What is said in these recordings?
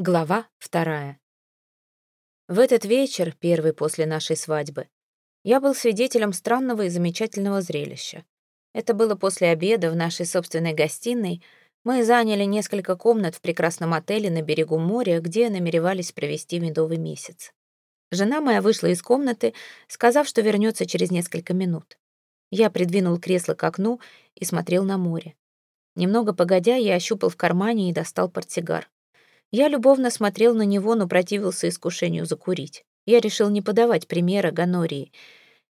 Глава вторая. В этот вечер, первый после нашей свадьбы, я был свидетелем странного и замечательного зрелища. Это было после обеда в нашей собственной гостиной. Мы заняли несколько комнат в прекрасном отеле на берегу моря, где намеревались провести медовый месяц. Жена моя вышла из комнаты, сказав, что вернется через несколько минут. Я придвинул кресло к окну и смотрел на море. Немного погодя, я ощупал в кармане и достал портсигар. Я любовно смотрел на него, но противился искушению закурить. Я решил не подавать примера гонории.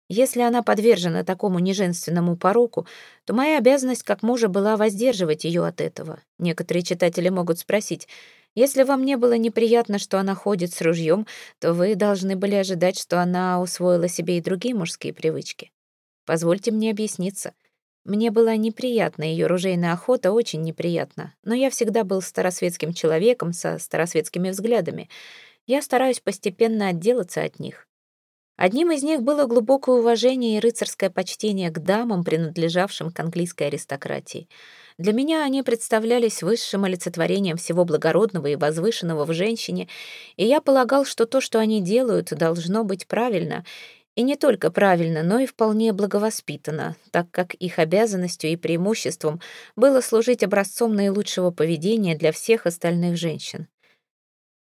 Если она подвержена такому неженственному пороку, то моя обязанность как мужа была воздерживать ее от этого. Некоторые читатели могут спросить, если вам не было неприятно, что она ходит с ружьем, то вы должны были ожидать, что она усвоила себе и другие мужские привычки. Позвольте мне объясниться. Мне была неприятна ее ружейная охота, очень неприятна, но я всегда был старосветским человеком со старосветскими взглядами. Я стараюсь постепенно отделаться от них. Одним из них было глубокое уважение и рыцарское почтение к дамам, принадлежавшим к английской аристократии. Для меня они представлялись высшим олицетворением всего благородного и возвышенного в женщине, и я полагал, что то, что они делают, должно быть правильно — и не только правильно, но и вполне благовоспитанно, так как их обязанностью и преимуществом было служить образцом наилучшего поведения для всех остальных женщин.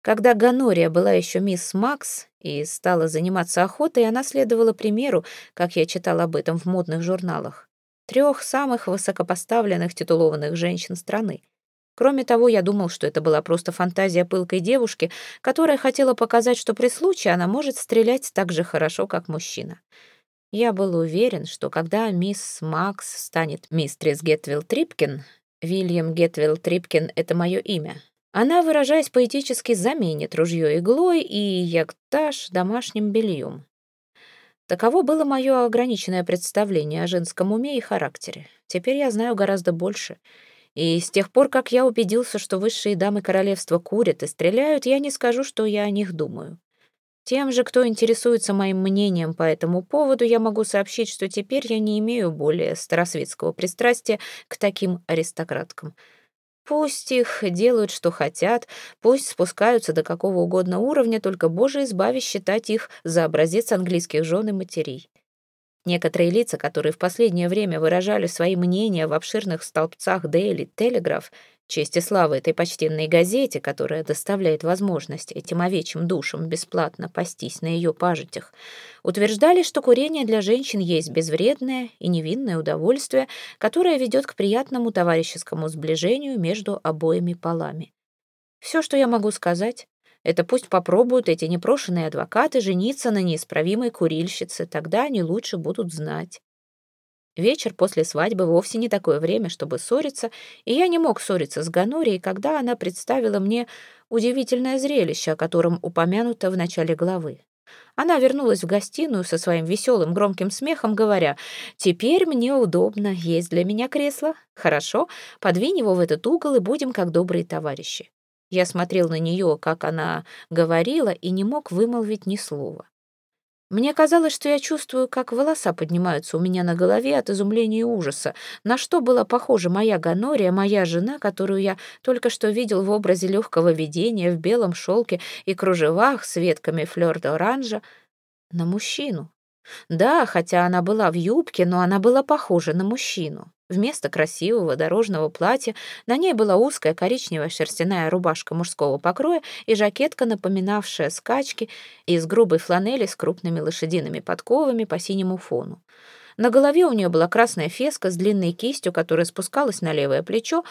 Когда Ганория была еще мисс Макс и стала заниматься охотой, она следовала примеру, как я читал об этом в модных журналах, трех самых высокопоставленных титулованных женщин страны — Кроме того, я думал, что это была просто фантазия пылкой девушки, которая хотела показать, что при случае она может стрелять так же хорошо, как мужчина. Я был уверен, что когда мисс Макс станет мистрис Гетвилл Трипкин, Вильям Гетвилл Трипкин — это мое имя, она, выражаясь поэтически, заменит ружье иглой и яктаж домашним бельем. Таково было мое ограниченное представление о женском уме и характере. Теперь я знаю гораздо больше — и с тех пор, как я убедился, что высшие дамы королевства курят и стреляют, я не скажу, что я о них думаю. Тем же, кто интересуется моим мнением по этому поводу, я могу сообщить, что теперь я не имею более старосветского пристрастия к таким аристократкам. Пусть их делают, что хотят, пусть спускаются до какого угодно уровня, только, Боже, избави считать их за образец английских жен и матерей. Некоторые лица, которые в последнее время выражали свои мнения в обширных столбцах Daily Telegraph, честь и слава этой почтенной газете, которая доставляет возможность этим овечьим душам бесплатно пастись на ее пажитях, утверждали, что курение для женщин есть безвредное и невинное удовольствие, которое ведет к приятному товарищескому сближению между обоими полами. Все, что я могу сказать, это пусть попробуют эти непрошенные адвокаты жениться на неисправимой курильщице, тогда они лучше будут знать. Вечер после свадьбы вовсе не такое время, чтобы ссориться, и я не мог ссориться с Ганорией, когда она представила мне удивительное зрелище, о котором упомянуто в начале главы. Она вернулась в гостиную со своим веселым громким смехом, говоря, «Теперь мне удобно, есть для меня кресло. Хорошо, подвинь его в этот угол и будем как добрые товарищи». Я смотрел на нее, как она говорила, и не мог вымолвить ни слова. Мне казалось, что я чувствую, как волоса поднимаются у меня на голове от изумления и ужаса. На что была похожа моя Ганория, моя жена, которую я только что видел в образе легкого видения в белом шелке и кружевах с ветками флёр-д'оранжа? На мужчину. Да, хотя она была в юбке, но она была похожа на мужчину. Вместо красивого дорожного платья на ней была узкая коричневая шерстяная рубашка мужского покроя и жакетка, напоминавшая скачки, из грубой фланели с крупными лошадиными подковами по синему фону. На голове у нее была красная феска с длинной кистью, которая спускалась на левое плечо.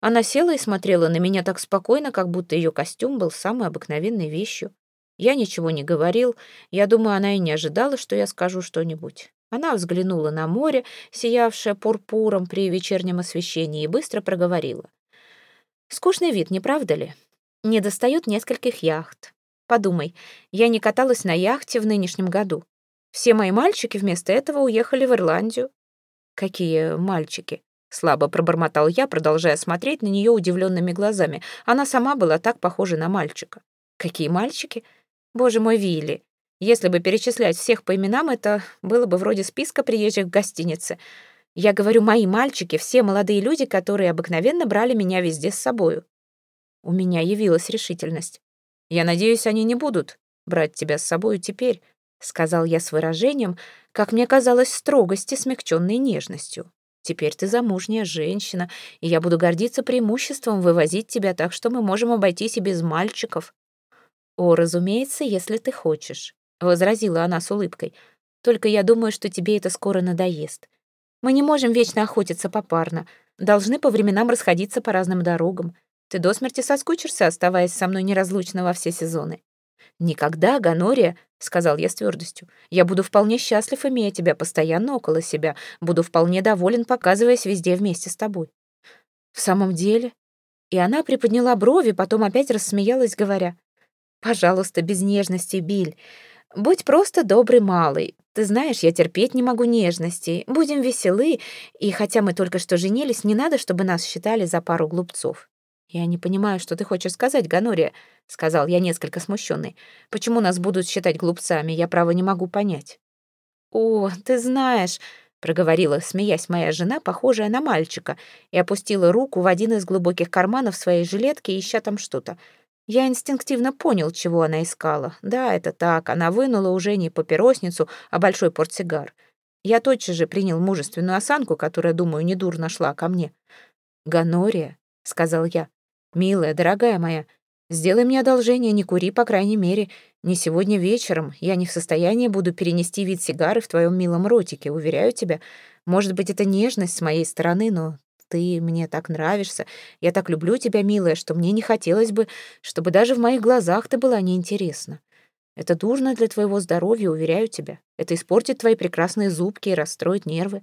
Она села и смотрела на меня так спокойно, как будто ее костюм был самой обыкновенной вещью. Я ничего не говорил. Я думаю, она и не ожидала, что я скажу что-нибудь. Она взглянула на море, сиявшее пурпуром при вечернем освещении, и быстро проговорила. «Скучный вид, не правда ли? Не достают нескольких яхт. Подумай, я не каталась на яхте в нынешнем году. Все мои мальчики вместо этого уехали в Ирландию». «Какие мальчики?» — слабо пробормотал я, продолжая смотреть на нее удивленными глазами. Она сама была так похожа на мальчика. «Какие мальчики? Боже мой, Вилли, если бы перечислять всех по именам, это было бы вроде списка приезжих в гостинице. Я говорю, мои мальчики, все молодые люди, которые обыкновенно брали меня везде с собою. У меня явилась решительность. «Я надеюсь, они не будут брать тебя с собой теперь», сказал я с выражением, как мне казалось, строгости, смягченной нежностью. «Теперь ты замужняя женщина, и я буду гордиться преимуществом вывозить тебя так, что мы можем обойтись и без мальчиков». «О, разумеется, если ты хочешь», — возразила она с улыбкой. «Только я думаю, что тебе это скоро надоест. Мы не можем вечно охотиться попарно, должны по временам расходиться по разным дорогам. Ты до смерти соскучишься, оставаясь со мной неразлучно во все сезоны. «Никогда, Ганория», — сказал я с твердостью, «я буду вполне счастлив, имея тебя постоянно около себя, буду вполне доволен, показываясь везде вместе с тобой». «В самом деле?» И она приподняла брови, потом опять рассмеялась, говоря, «Пожалуйста, без нежности, Биль. Будь просто добрый малый. Ты знаешь, я терпеть не могу нежностей. Будем веселы, и хотя мы только что женились, не надо, чтобы нас считали за пару глупцов. «Я не понимаю, что ты хочешь сказать, Ганория», — сказал я несколько смущенный. «Почему нас будут считать глупцами? Я, право, не могу понять». «О, ты знаешь», — проговорила, смеясь моя жена, похожая на мальчика, и опустила руку в один из глубоких карманов своей жилетки, ища там что-то. Я инстинктивно понял, чего она искала. Да, это так, она вынула уже не папиросницу, а большой портсигар. Я тотчас же принял мужественную осанку, которая, думаю, недурно шла ко мне. «Ганория», — сказал я, «Милая, дорогая моя, сделай мне одолжение, не кури, по крайней мере. Не сегодня вечером. Я не в состоянии буду перенести вид сигары в твоем милом ротике, уверяю тебя. Может быть, это нежность с моей стороны, но ты мне так нравишься. Я так люблю тебя, милая, что мне не хотелось бы, чтобы даже в моих глазах ты была неинтересна. Это дурно для твоего здоровья, уверяю тебя. Это испортит твои прекрасные зубки и расстроит нервы.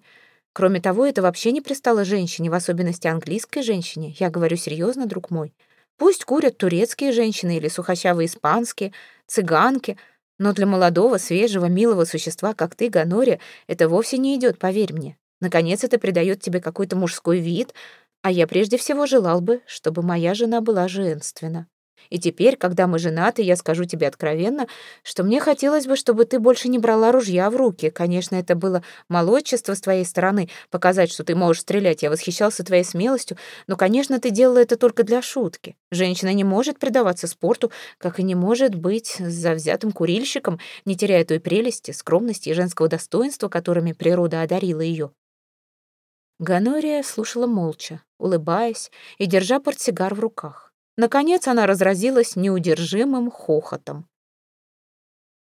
Кроме того, это вообще не пристало женщине, в особенности английской женщине. Я говорю серьезно, друг мой. Пусть курят турецкие женщины или сухощавые испанские, цыганки, но для молодого, свежего, милого существа, как ты, Ганория, это вовсе не идет, поверь мне. Наконец, это придает тебе какой-то мужской вид, а я прежде всего желал бы, чтобы моя жена была женственна. И теперь, когда мы женаты, я скажу тебе откровенно, что мне хотелось бы, чтобы ты больше не брала ружья в руки. Конечно, это было молодчество с твоей стороны, показать, что ты можешь стрелять. Я восхищался твоей смелостью, но, конечно, ты делала это только для шутки. Женщина не может предаваться спорту, как и не может быть завзятым курильщиком, не теряя той прелести, скромности и женского достоинства, которыми природа одарила ее. Ганория слушала молча, улыбаясь и держа портсигар в руках. Наконец она разразилась неудержимым хохотом.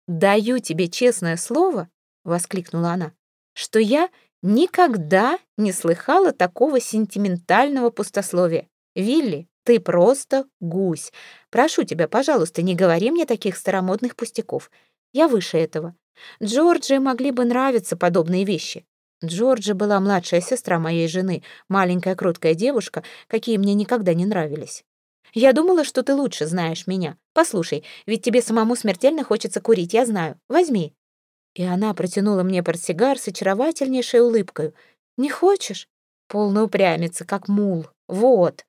«Даю тебе честное слово», — воскликнула она, «что я никогда не слыхала такого сентиментального пустословия. Вилли, ты просто гусь. Прошу тебя, пожалуйста, не говори мне таких старомодных пустяков. Я выше этого. Джорджи могли бы нравиться подобные вещи. Джорджи была младшая сестра моей жены, маленькая кроткая девушка, какие мне никогда не нравились. Я думала, что ты лучше знаешь меня. Послушай, ведь тебе самому смертельно хочется курить, я знаю. Возьми». И она протянула мне портсигар с очаровательнейшей улыбкой. «Не хочешь?» Полная упрямится, как мул. «Вот».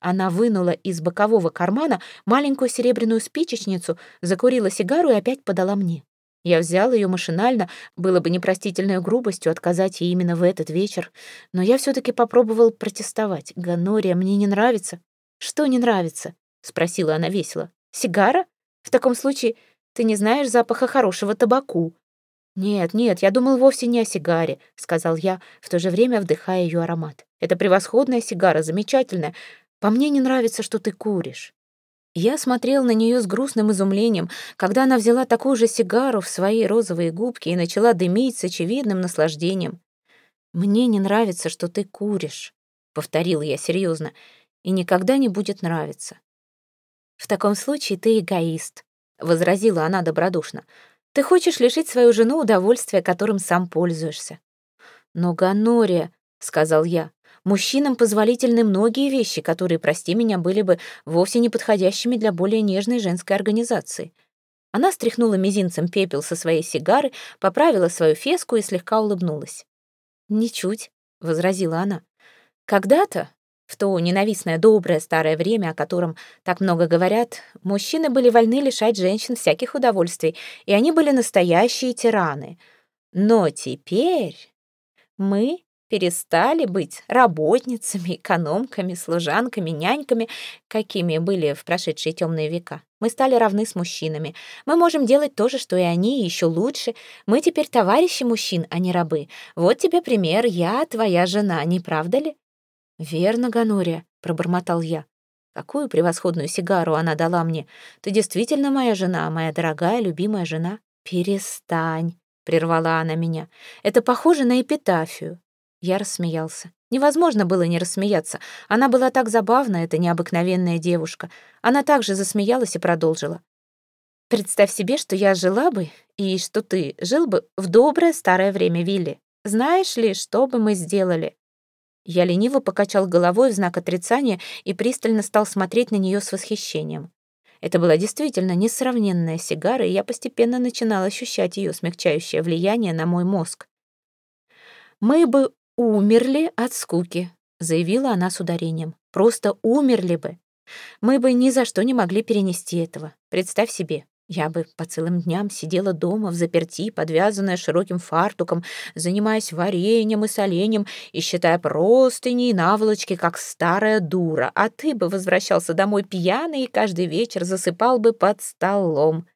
Она вынула из бокового кармана маленькую серебряную спичечницу, закурила сигару и опять подала мне. Я взял ее машинально, было бы непростительной грубостью отказать ей именно в этот вечер, но я все таки попробовал протестовать. «Ганория, мне не нравится. «Что не нравится?» — спросила она весело. «Сигара? В таком случае ты не знаешь запаха хорошего табаку». «Нет, нет, я думал вовсе не о сигаре», — сказал я, в то же время вдыхая ее аромат. «Это превосходная сигара, замечательная. По мне не нравится, что ты куришь». Я смотрел на нее с грустным изумлением, когда она взяла такую же сигару в свои розовые губки и начала дымить с очевидным наслаждением. «Мне не нравится, что ты куришь», — повторил я серьезно и никогда не будет нравиться. «В таком случае ты эгоист», — возразила она добродушно. «Ты хочешь лишить свою жену удовольствия, которым сам пользуешься». «Но, Ганория», — сказал я, — «мужчинам позволительны многие вещи, которые, прости меня, были бы вовсе не подходящими для более нежной женской организации». Она стряхнула мизинцем пепел со своей сигары, поправила свою феску и слегка улыбнулась. «Ничуть», — возразила она. «Когда-то, в то ненавистное доброе старое время, о котором так много говорят, мужчины были вольны лишать женщин всяких удовольствий, и они были настоящие тираны. Но теперь мы перестали быть работницами, экономками, служанками, няньками, какими были в прошедшие темные века. Мы стали равны с мужчинами. Мы можем делать то же, что и они, еще лучше. Мы теперь товарищи мужчин, а не рабы. Вот тебе пример, я твоя жена, не правда ли?» «Верно, Ганория», — пробормотал я. Какую превосходную сигару она дала мне. Ты действительно моя жена, моя дорогая, любимая жена. Перестань, прервала она меня. Это похоже на эпитафию. Я рассмеялся. Невозможно было не рассмеяться. Она была так забавна, эта необыкновенная девушка. Она также засмеялась и продолжила. Представь себе, что я жила бы, и что ты жил бы в доброе старое время Вилли. Знаешь ли, что бы мы сделали? Я лениво покачал головой в знак отрицания и пристально стал смотреть на нее с восхищением. Это была действительно несравненная сигара, и я постепенно начинал ощущать ее смягчающее влияние на мой мозг. «Мы бы умерли от скуки», — заявила она с ударением. «Просто умерли бы. Мы бы ни за что не могли перенести этого. Представь себе, я бы по целым дням сидела дома в заперти, подвязанная широким фартуком, занимаясь вареньем и соленьем и считая простыни и наволочки, как старая дура, а ты бы возвращался домой пьяный и каждый вечер засыпал бы под столом.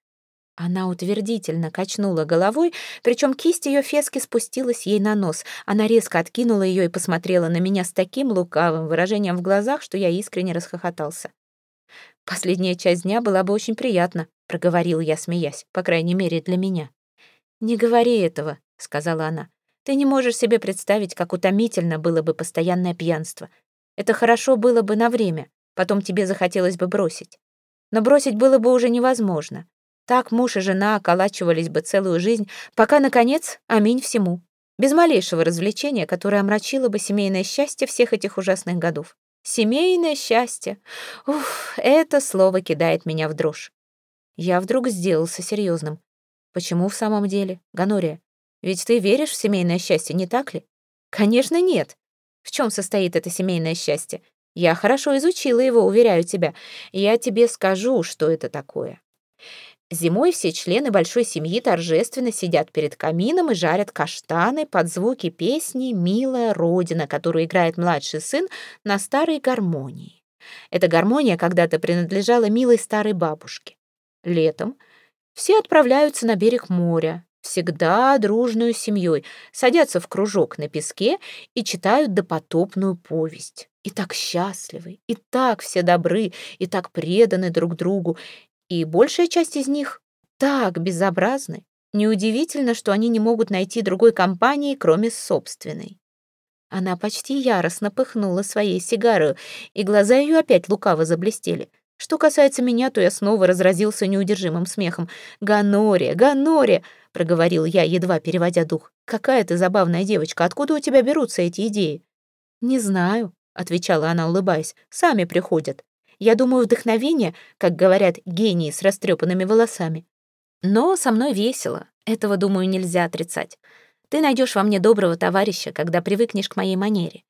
Она утвердительно качнула головой, причем кисть ее фески спустилась ей на нос. Она резко откинула ее и посмотрела на меня с таким лукавым выражением в глазах, что я искренне расхохотался. «Последняя часть дня была бы очень приятна», — проговорил я, смеясь, по крайней мере, для меня. «Не говори этого», — сказала она. «Ты не можешь себе представить, как утомительно было бы постоянное пьянство. Это хорошо было бы на время, потом тебе захотелось бы бросить. Но бросить было бы уже невозможно. Так муж и жена околачивались бы целую жизнь, пока, наконец, аминь всему, без малейшего развлечения, которое омрачило бы семейное счастье всех этих ужасных годов. Семейное счастье. Уф, это слово кидает меня в дрожь. Я вдруг сделался серьезным. Почему в самом деле, Ганория? Ведь ты веришь в семейное счастье, не так ли? Конечно, нет. В чем состоит это семейное счастье? Я хорошо изучила его, уверяю тебя. Я тебе скажу, что это такое. Зимой все члены большой семьи торжественно сидят перед камином и жарят каштаны под звуки песни «Милая Родина», которую играет младший сын на старой гармонии. Эта гармония когда-то принадлежала милой старой бабушке. Летом все отправляются на берег моря, всегда дружную семьей, садятся в кружок на песке и читают допотопную повесть. И так счастливы, и так все добры, и так преданы друг другу, и большая часть из них так безобразны. Неудивительно, что они не могут найти другой компании, кроме собственной. Она почти яростно пыхнула своей сигарой, и глаза ее опять лукаво заблестели. Что касается меня, то я снова разразился неудержимым смехом. «Ганория, Ганория!» — проговорил я, едва переводя дух. «Какая ты забавная девочка! Откуда у тебя берутся эти идеи?» «Не знаю», — отвечала она, улыбаясь. «Сами приходят. Я думаю, вдохновение, как говорят гении с растрепанными волосами. Но со мной весело. Этого, думаю, нельзя отрицать. Ты найдешь во мне доброго товарища, когда привыкнешь к моей манере.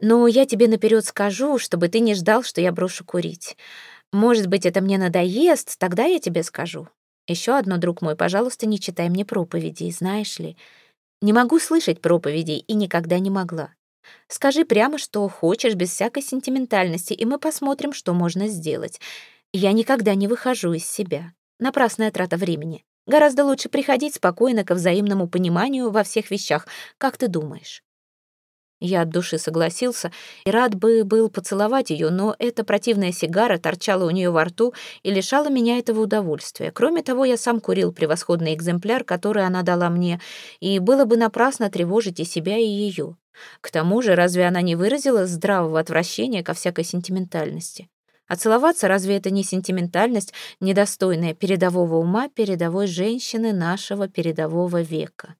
Но я тебе наперед скажу, чтобы ты не ждал, что я брошу курить. Может быть, это мне надоест, тогда я тебе скажу. Еще одно, друг мой, пожалуйста, не читай мне проповедей, знаешь ли. Не могу слышать проповедей и никогда не могла. Скажи прямо, что хочешь, без всякой сентиментальности, и мы посмотрим, что можно сделать. Я никогда не выхожу из себя. Напрасная трата времени. Гораздо лучше приходить спокойно ко взаимному пониманию во всех вещах. Как ты думаешь? Я от души согласился и рад бы был поцеловать ее, но эта противная сигара торчала у нее во рту и лишала меня этого удовольствия. Кроме того, я сам курил превосходный экземпляр, который она дала мне, и было бы напрасно тревожить и себя, и ее. К тому же, разве она не выразила здравого отвращения ко всякой сентиментальности? А целоваться разве это не сентиментальность, недостойная передового ума передовой женщины нашего передового века?